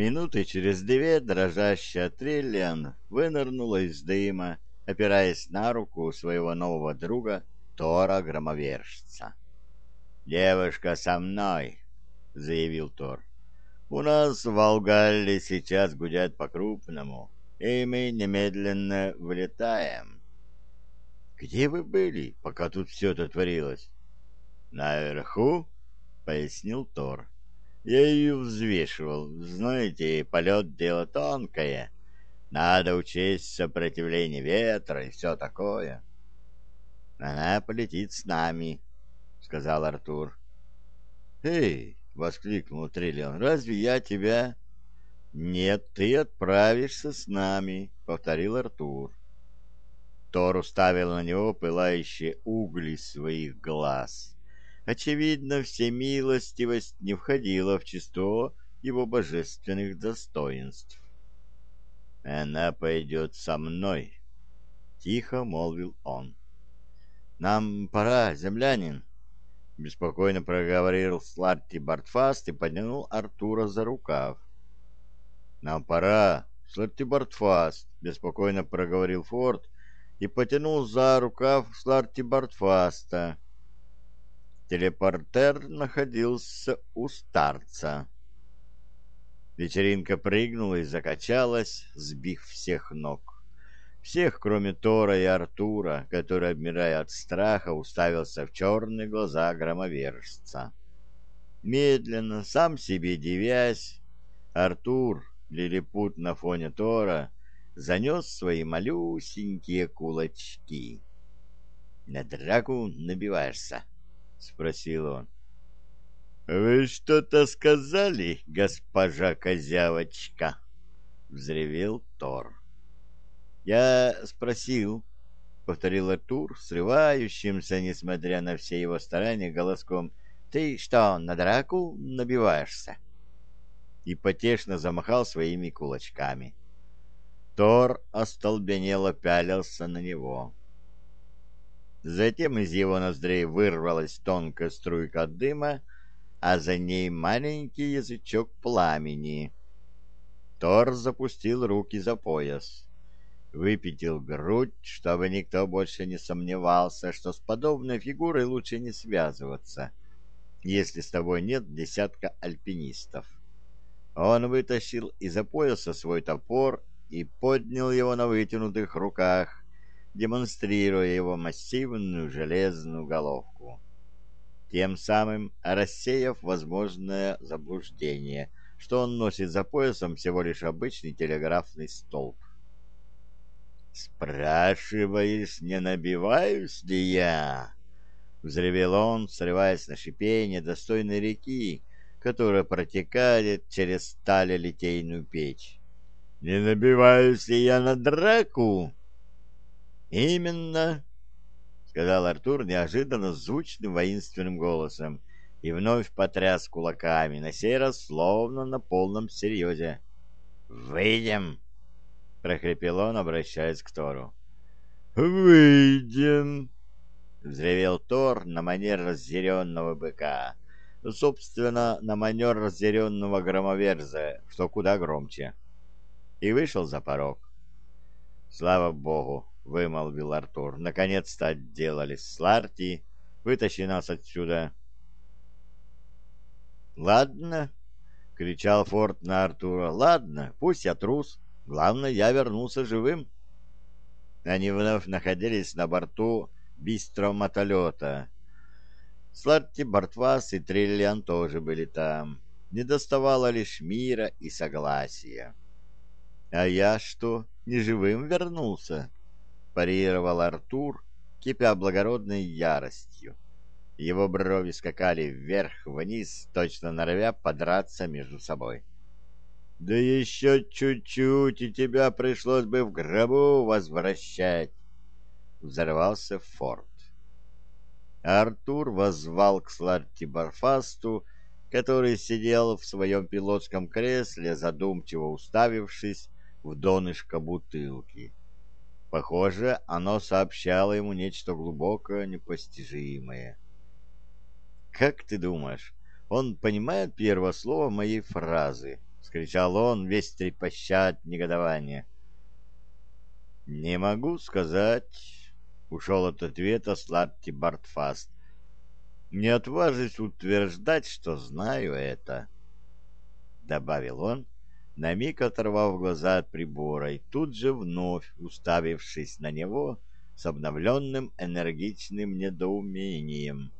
Минуты через две дрожащая Триллиан вынырнула из дыма, опираясь на руку своего нового друга Тора Громовержца. «Девушка со мной!» — заявил Тор. «У нас в Волгалле сейчас гудят по-крупному, и мы немедленно вылетаем». «Где вы были, пока тут все это творилось?» «Наверху?» — пояснил Тор. «Я ее взвешивал. Знаете, полет — дело тонкое. Надо учесть сопротивление ветра и все такое». «Она полетит с нами», — сказал Артур. «Эй!» — воскликнул Триллион. «Разве я тебя...» «Нет, ты отправишься с нами», — повторил Артур. Тор уставил на него пылающие угли своих глаз. Очевидно, всемилостивость не входила в число его божественных достоинств. «Она пойдет со мной», — тихо молвил он. «Нам пора, землянин», — беспокойно проговорил Сларти Бартфаст и поднял Артура за рукав. «Нам пора, Сларти Бартфаст», — беспокойно проговорил Форд и потянул за рукав Сларти Бартфаста. Телепортер находился у старца. Вечеринка прыгнула и закачалась, сбив всех ног. Всех, кроме Тора и Артура, который, обмирая от страха, уставился в черные глаза громовержца. Медленно, сам себе девясь, Артур, лилипут на фоне Тора, занес свои малюсенькие кулачки. «На драку набиваешься?» — спросил он. «Вы что-то сказали, госпожа козявочка?» — взревел Тор. «Я спросил», — повторил Артур, срывающимся, несмотря на все его старания, голоском, «ты что, на драку набиваешься?» И потешно замахал своими кулачками. Тор остолбенело пялился на него. Затем из его ноздрей вырвалась тонкая струйка дыма, а за ней маленький язычок пламени. Тор запустил руки за пояс, выпятил грудь, чтобы никто больше не сомневался, что с подобной фигурой лучше не связываться, если с тобой нет десятка альпинистов. Он вытащил из-за пояса свой топор и поднял его на вытянутых руках, демонстрируя его массивную железную головку, тем самым рассеяв возможное заблуждение, что он носит за поясом всего лишь обычный телеграфный столб. «Спрашиваешь, не набиваюсь ли я?» — взревел он, срываясь на шипение достойной реки, которая протекает через сталелитейную печь. «Не набиваюсь ли я на драку?» «Именно», — сказал Артур неожиданно звучным воинственным голосом и вновь потряс кулаками, на сей раз словно на полном серьезе. «Выйдем!» — прохрипел он, обращаясь к Тору. «Выйдем!» — взревел Тор на манер разъяренного быка. Собственно, на манер разъяренного громоверза, что куда громче. И вышел за порог. Слава богу, — вымолвил Артур. «Наконец-то отделались с Ларти. Вытащи нас отсюда». «Ладно», — кричал Форд на Артура. «Ладно, пусть я трус. Главное, я вернулся живым». Они вновь находились на борту бистрого мотолета. Сларти, Бартвас и Триллиан тоже были там. Не доставало лишь мира и согласия. «А я что, не живым вернулся?» Парировал Артур, кипя благородной яростью. Его брови скакали вверх-вниз, точно норовя подраться между собой. «Да еще чуть-чуть, и тебя пришлось бы в гробу возвращать!» Взорвался Форд. Артур воззвал к Сларти Барфасту, который сидел в своем пилотском кресле, задумчиво уставившись в донышко бутылки. Похоже, оно сообщало ему нечто глубокое, непостижимое. «Как ты думаешь, он понимает первое слово моей фразы?» — скричал он, весь трепоща от негодования. «Не могу сказать», — ушел от ответа Слатти Бартфаст. «Не отважусь утверждать, что знаю это», — добавил он, на миг оторвав глаза от прибора и тут же вновь уставившись на него с обновленным энергичным недоумением.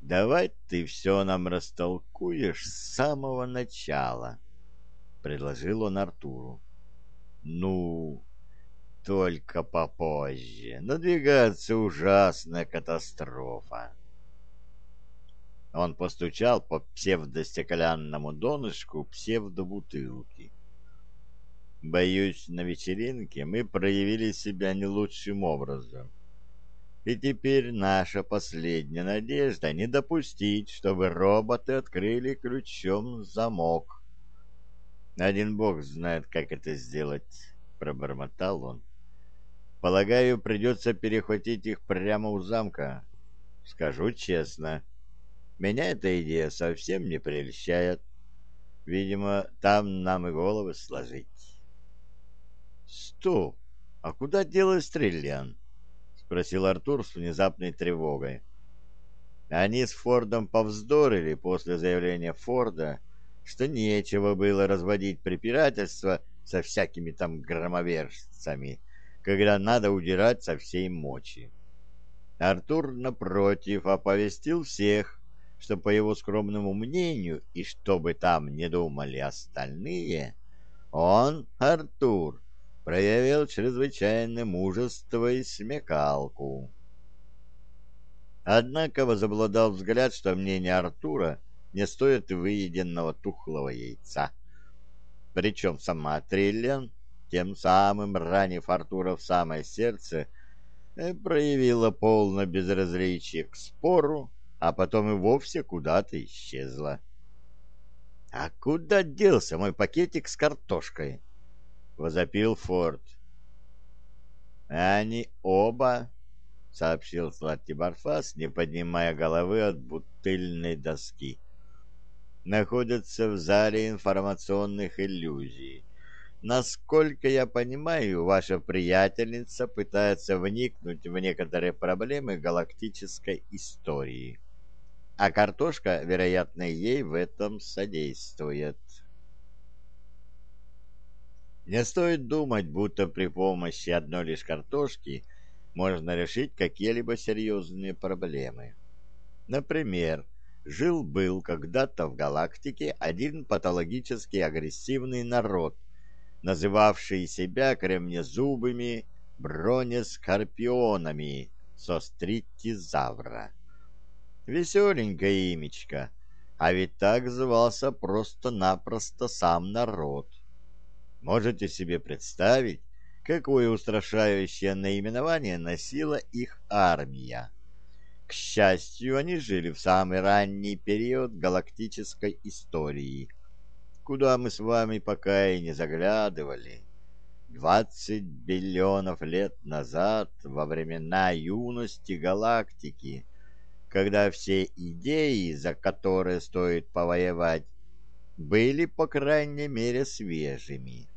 «Давай ты все нам растолкуешь с самого начала», — предложил он Артуру. «Ну, только попозже. Надвигается ужасная катастрофа». Он постучал по псевдостеклянному донышку псевдобутылки. Боюсь, на вечеринке мы проявили себя не лучшим образом. И теперь наша последняя надежда — не допустить, чтобы роботы открыли ключом замок. Один бог знает, как это сделать, — пробормотал он. Полагаю, придется перехватить их прямо у замка. Скажу честно, меня эта идея совсем не прельщает. Видимо, там нам и головы сложить. Стоп! А куда делась Триллиан? спросил Артур с внезапной тревогой. Они с Фордом повздорили после заявления Форда, что нечего было разводить препирательства со всякими там громовержцами, когда надо удирать со всей мочи. Артур, напротив, оповестил всех, что, по его скромному мнению, и что бы там не думали остальные, он, Артур, проявил чрезвычайное мужество и смекалку. Однако возобладал взгляд, что мнение Артура не стоит выеденного тухлого яйца. Причем сама Триллиан, тем самым ранив Артура в самое сердце, э, проявила полное безразличие к спору, а потом и вовсе куда-то исчезла. — А куда делся мой пакетик с картошкой? возопил Форд. «Они оба», — сообщил сладкий Барфас, не поднимая головы от бутыльной доски, — «находятся в зале информационных иллюзий. Насколько я понимаю, ваша приятельница пытается вникнуть в некоторые проблемы галактической истории, а картошка, вероятно, ей в этом содействует». Не стоит думать, будто при помощи одной лишь картошки можно решить какие-либо серьезные проблемы. Например, жил-был когда-то в галактике один патологически агрессивный народ, называвший себя кремнезубыми бронескорпионами со стритизавра. Веселенькое имечко, а ведь так звался просто-напросто сам народ. Можете себе представить, какое устрашающее наименование носила их армия. К счастью, они жили в самый ранний период галактической истории, куда мы с вами пока и не заглядывали. Двадцать биллионов лет назад, во времена юности галактики, когда все идеи, за которые стоит повоевать, были, по крайней мере, свежими.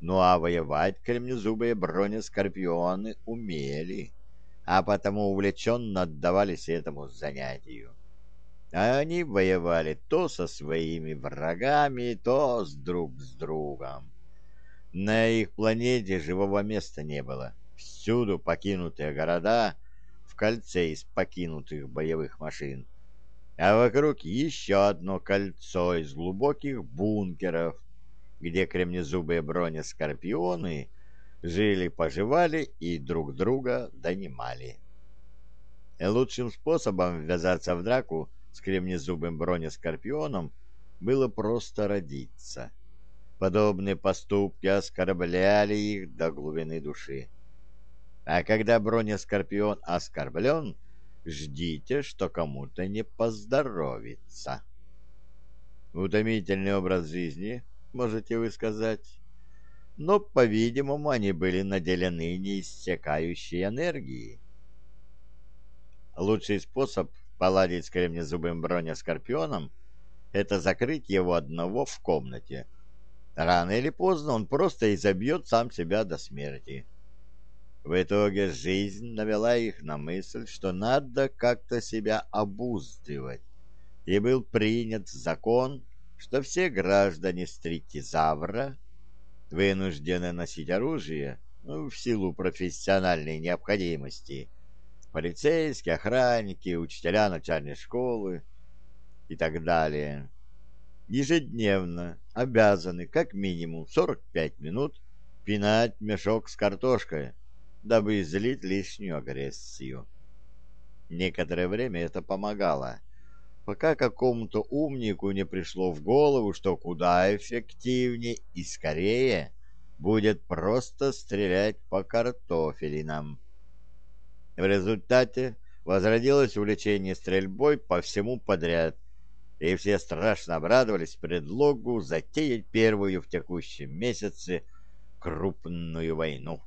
Ну а воевать кремнезубые бронескорпионы умели, а потому увлеченно отдавались этому занятию. А они воевали то со своими врагами, то с друг с другом. На их планете живого места не было. Всюду покинутые города кольце из покинутых боевых машин. А вокруг еще одно кольцо из глубоких бункеров, где кремнезубые бронескорпионы жили-поживали и друг друга донимали. Лучшим способом ввязаться в драку с кремнезубым бронескорпионом было просто родиться. Подобные поступки оскорбляли их до глубины души. А когда бронескорпион оскорблен, ждите, что кому-то не поздоровится. Утомительный образ жизни — можете вы сказать. Но, по-видимому, они были наделены неиссякающей энергией. Лучший способ поладить с кремнезубым бронескорпионом — это закрыть его одного в комнате. Рано или поздно он просто изобьет сам себя до смерти. В итоге жизнь навела их на мысль, что надо как-то себя обуздывать, и был принят закон, что все граждане Стритизавра вынуждены носить оружие ну, в силу профессиональной необходимости. Полицейские, охранники, учителя начальной школы и так далее. Ежедневно обязаны как минимум 45 минут пинать мешок с картошкой, дабы излить лишнюю агрессию. Некоторое время это помогало, пока какому-то умнику не пришло в голову, что куда эффективнее и скорее будет просто стрелять по картофелинам. В результате возродилось увлечение стрельбой по всему подряд, и все страшно обрадовались предлогу затеять первую в текущем месяце крупную войну.